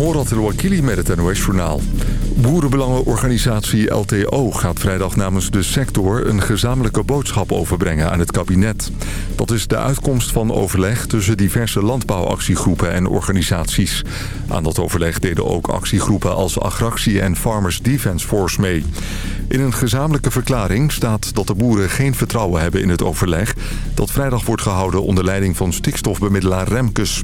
Morat El-Wakili met het NOS-journaal. Boerenbelangenorganisatie LTO gaat vrijdag namens de sector... een gezamenlijke boodschap overbrengen aan het kabinet. Dat is de uitkomst van overleg tussen diverse landbouwactiegroepen en organisaties. Aan dat overleg deden ook actiegroepen als Agractie en Farmers Defence Force mee. In een gezamenlijke verklaring staat dat de boeren geen vertrouwen hebben in het overleg... dat vrijdag wordt gehouden onder leiding van stikstofbemiddelaar Remkes.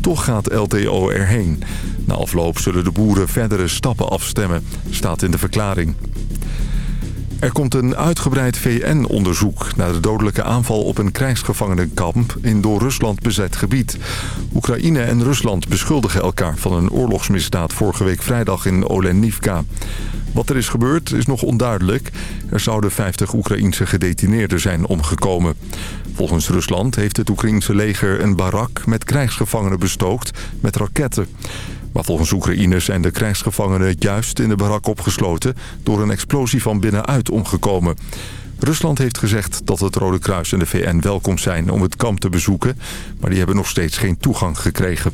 Toch gaat LTO erheen. Na afloop zullen de boeren verdere stappen afstemmen, staat in de verklaring. Er komt een uitgebreid VN-onderzoek naar de dodelijke aanval op een krijgsgevangenenkamp in door Rusland bezet gebied. Oekraïne en Rusland beschuldigen elkaar van een oorlogsmisdaad vorige week vrijdag in Olenivka. Wat er is gebeurd is nog onduidelijk. Er zouden 50 Oekraïense gedetineerden zijn omgekomen. Volgens Rusland heeft het Oekraïense leger een barak met krijgsgevangenen bestookt met raketten. Maar volgens Oekraïne zijn de krijgsgevangenen juist in de barak opgesloten... door een explosie van binnenuit omgekomen. Rusland heeft gezegd dat het Rode Kruis en de VN welkom zijn om het kamp te bezoeken... maar die hebben nog steeds geen toegang gekregen.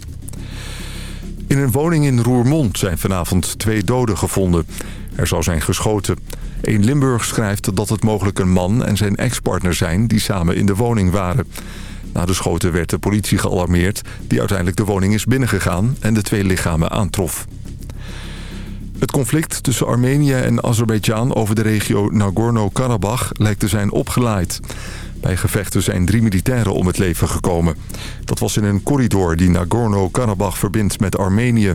In een woning in Roermond zijn vanavond twee doden gevonden. Er zou zijn geschoten. Een Limburg schrijft dat het mogelijk een man en zijn ex-partner zijn... die samen in de woning waren. Na de schoten werd de politie gealarmeerd... die uiteindelijk de woning is binnengegaan en de twee lichamen aantrof. Het conflict tussen Armenië en Azerbeidzjan over de regio Nagorno-Karabakh lijkt te zijn opgeleid. Bij gevechten zijn drie militairen om het leven gekomen. Dat was in een corridor die Nagorno-Karabakh verbindt met Armenië.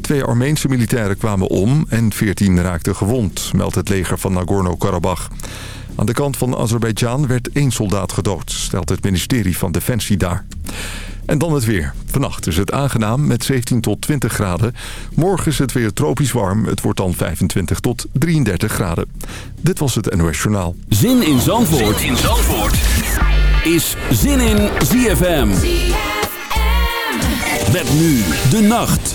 Twee Armeense militairen kwamen om en veertien raakten gewond, meldt het leger van Nagorno-Karabakh. Aan de kant van Azerbeidzjan werd één soldaat gedood, stelt het ministerie van Defensie daar. En dan het weer. Vannacht is het aangenaam met 17 tot 20 graden. Morgen is het weer tropisch warm. Het wordt dan 25 tot 33 graden. Dit was het NOS Journaal. Zin in Zandvoort, zin in Zandvoort. is Zin in ZFM. ZFM. Met nu de nacht.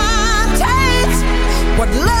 love.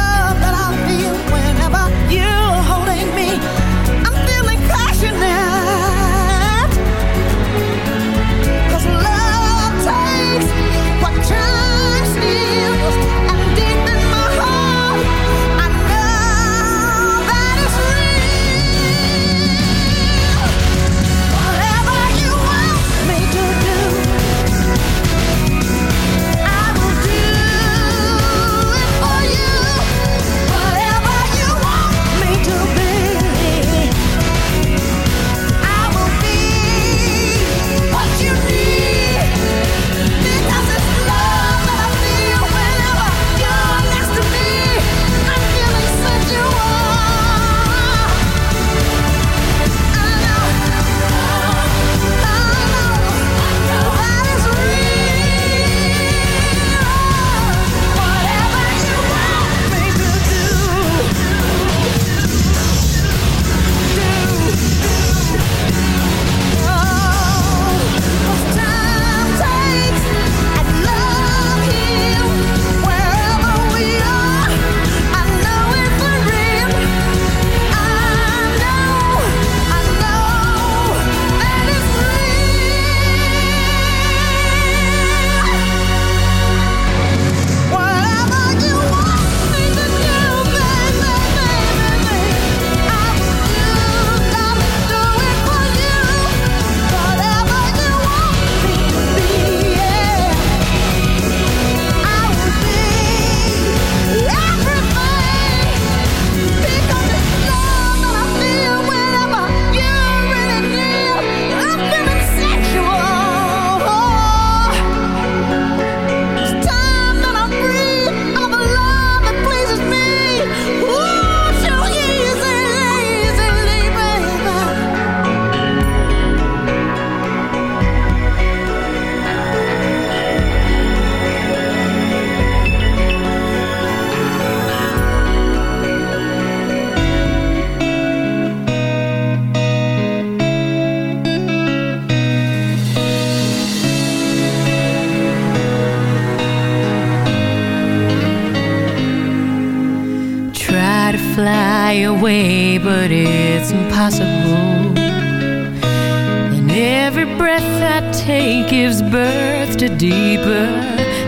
deeper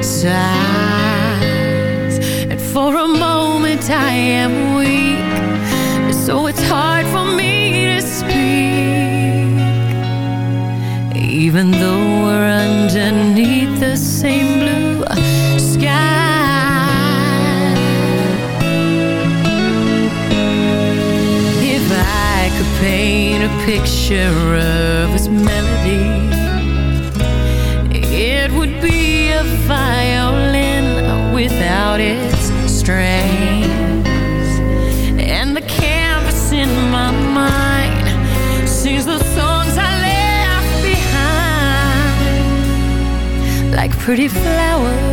sighs. And for a moment I am weak So it's hard for me to speak. Even though we're underneath the same blue sky. If I could paint a picture pretty flowers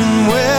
somewhere.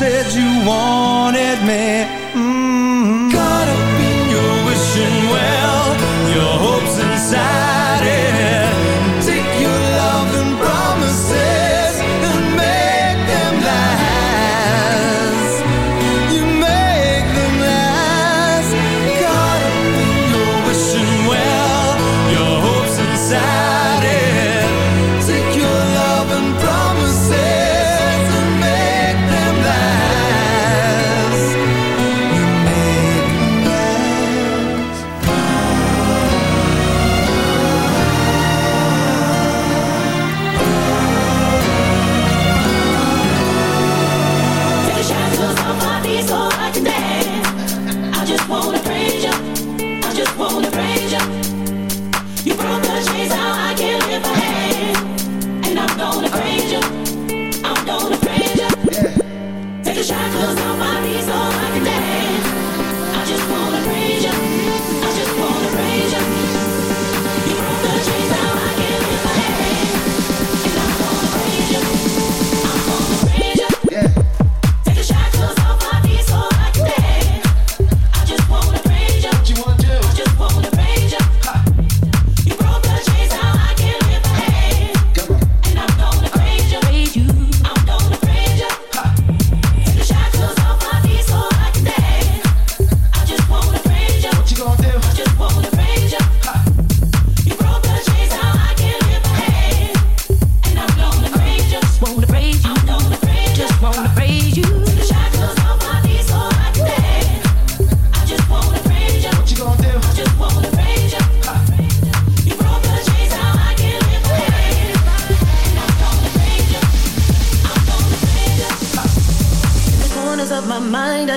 said you wanted me. Mm.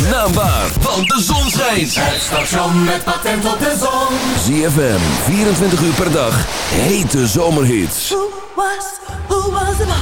Naambaar van want de zon schijnt. Het station met patent op de zon. ZFM, 24 uur per dag, hete zomerhits. Who was, who was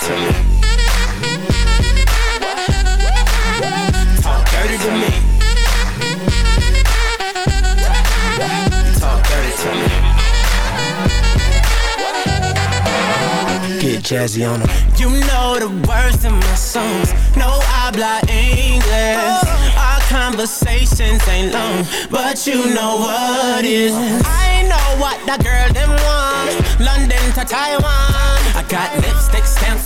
To me. talk dirty to me. Talk dirty to me. Get jazzy on 'em. You know the words in my songs. No habla English. Our conversations ain't long, but you know what is. I know what that girl them want. London to Taiwan. I got lipstick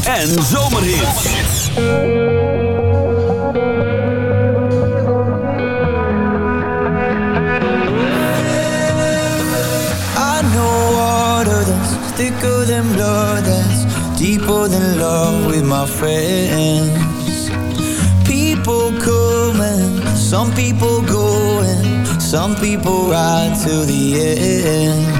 Zandvoort en Zomerhits. I know water that's thicker than blood That's deeper than love with my friends People coming, some people going, some people ride to the end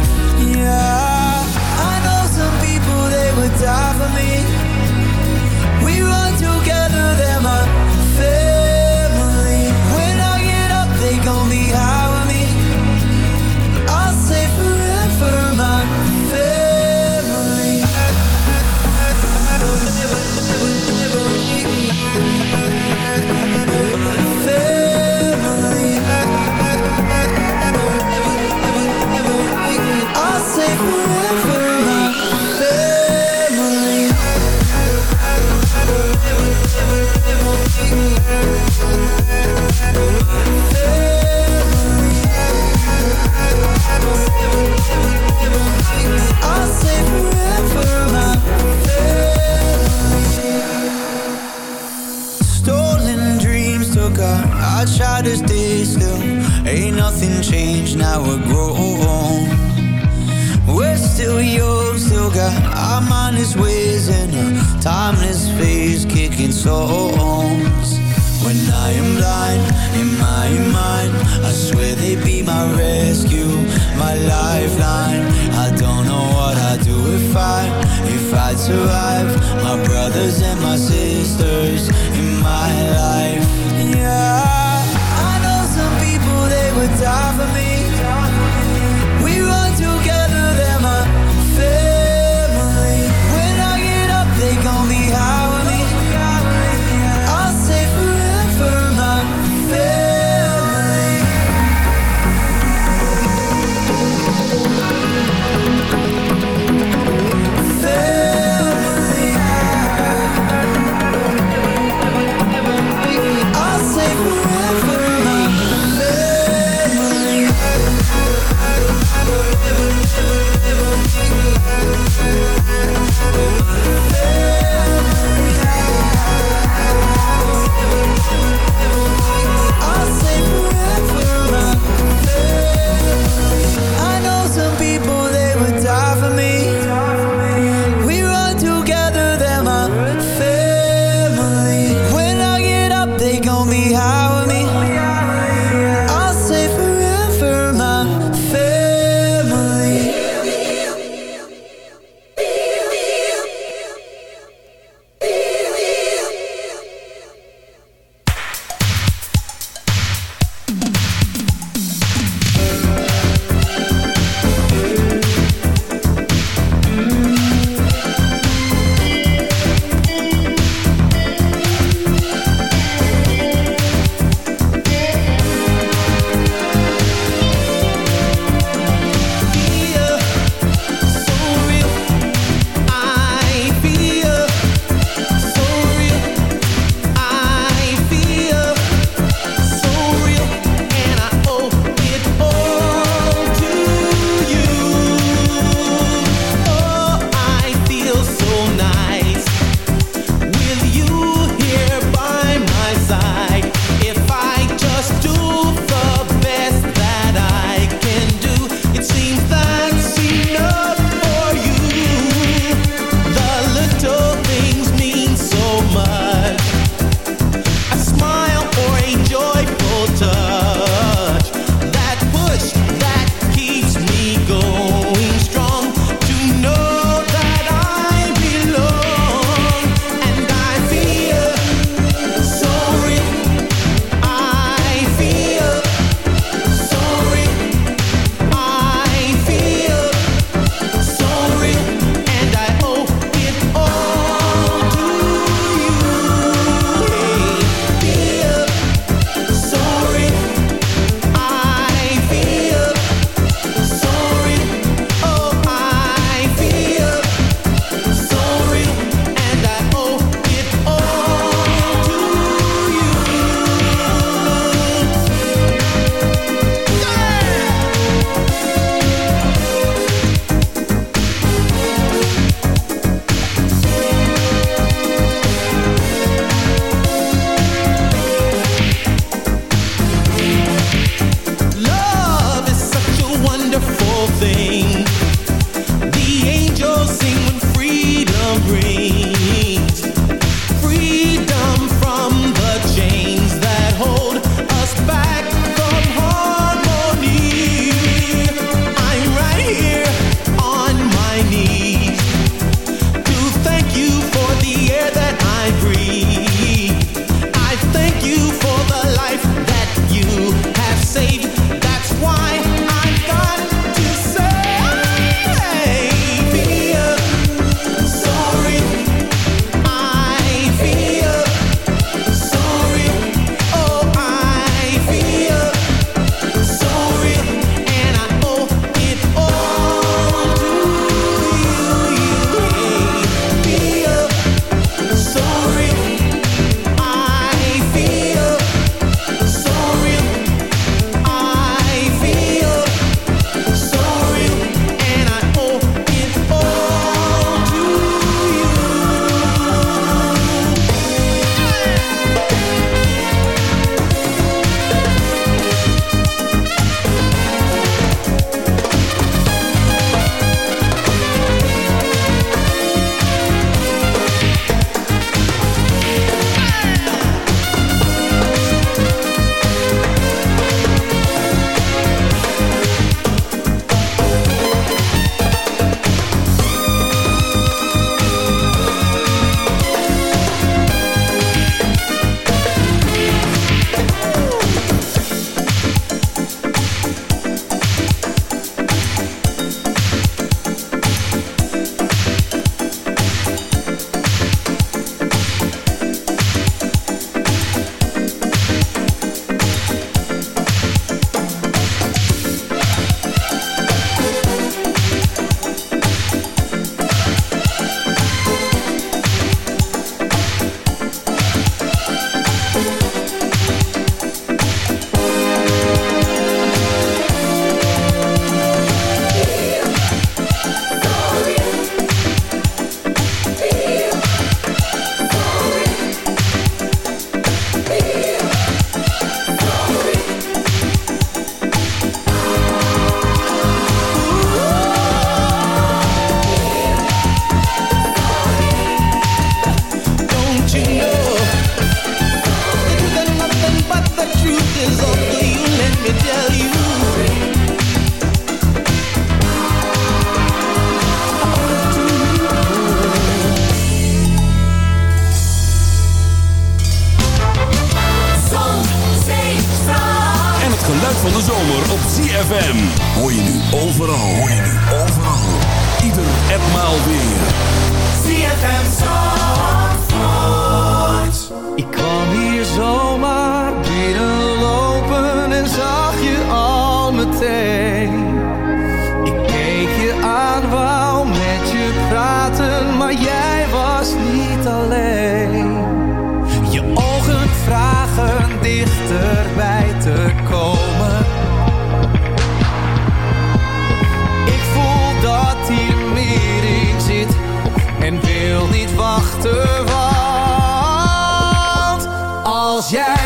valt. Als jij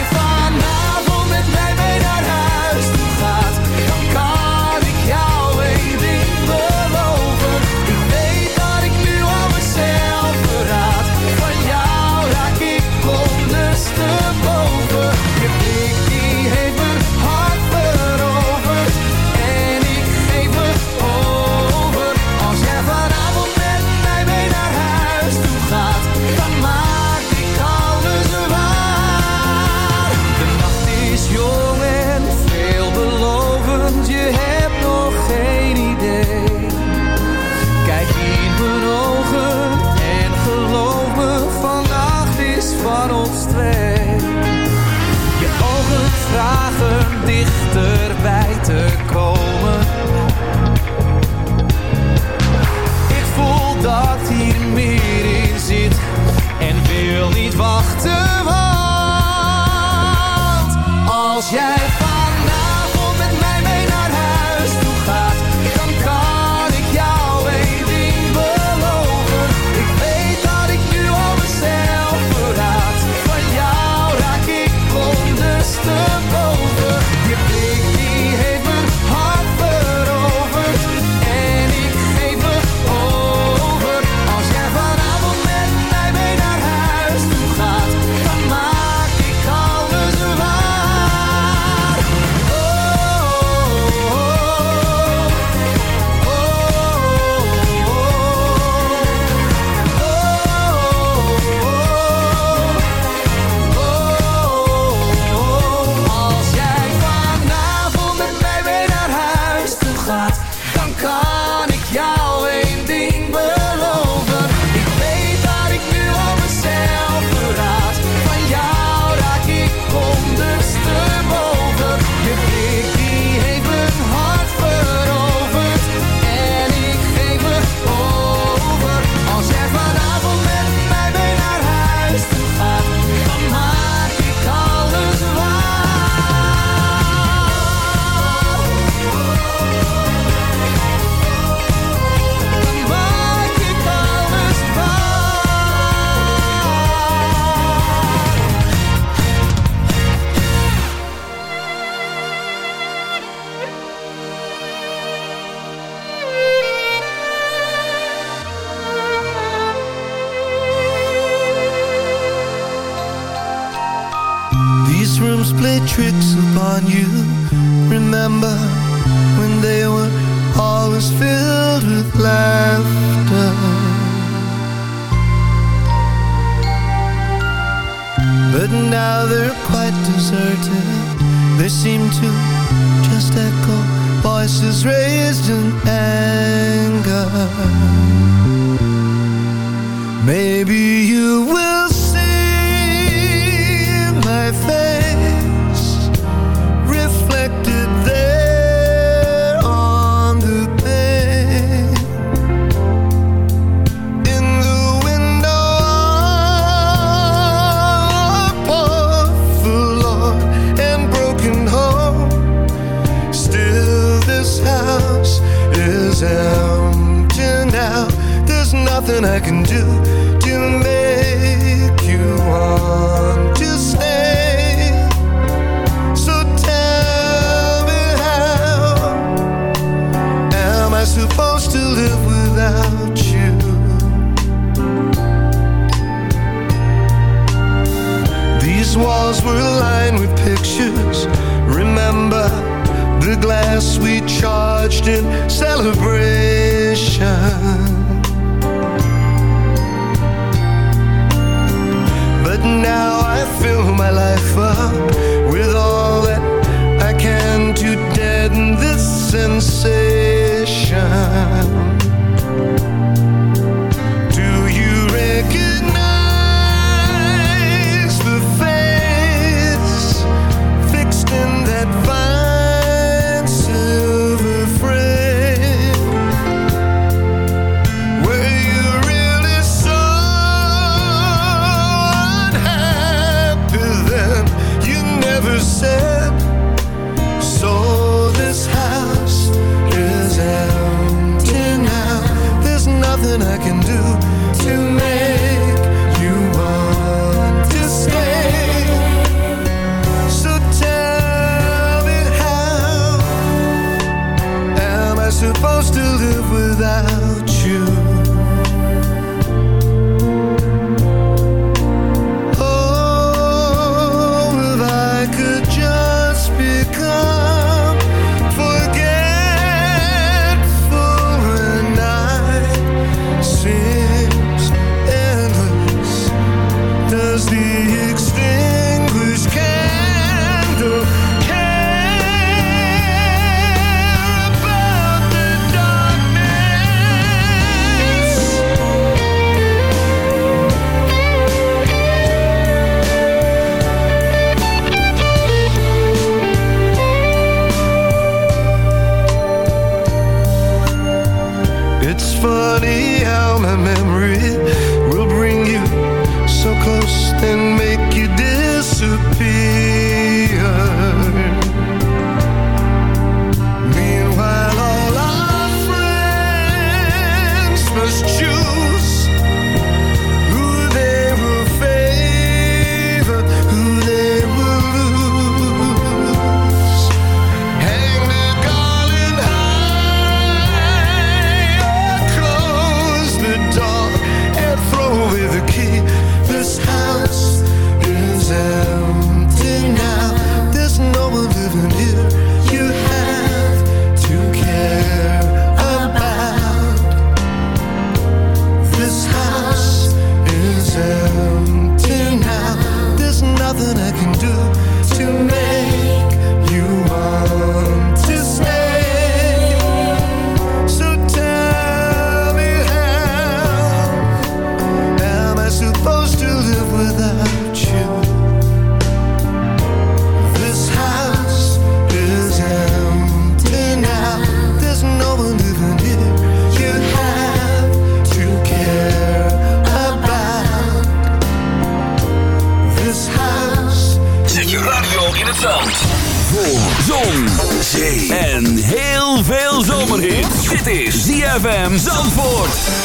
ZFM Zandvoort.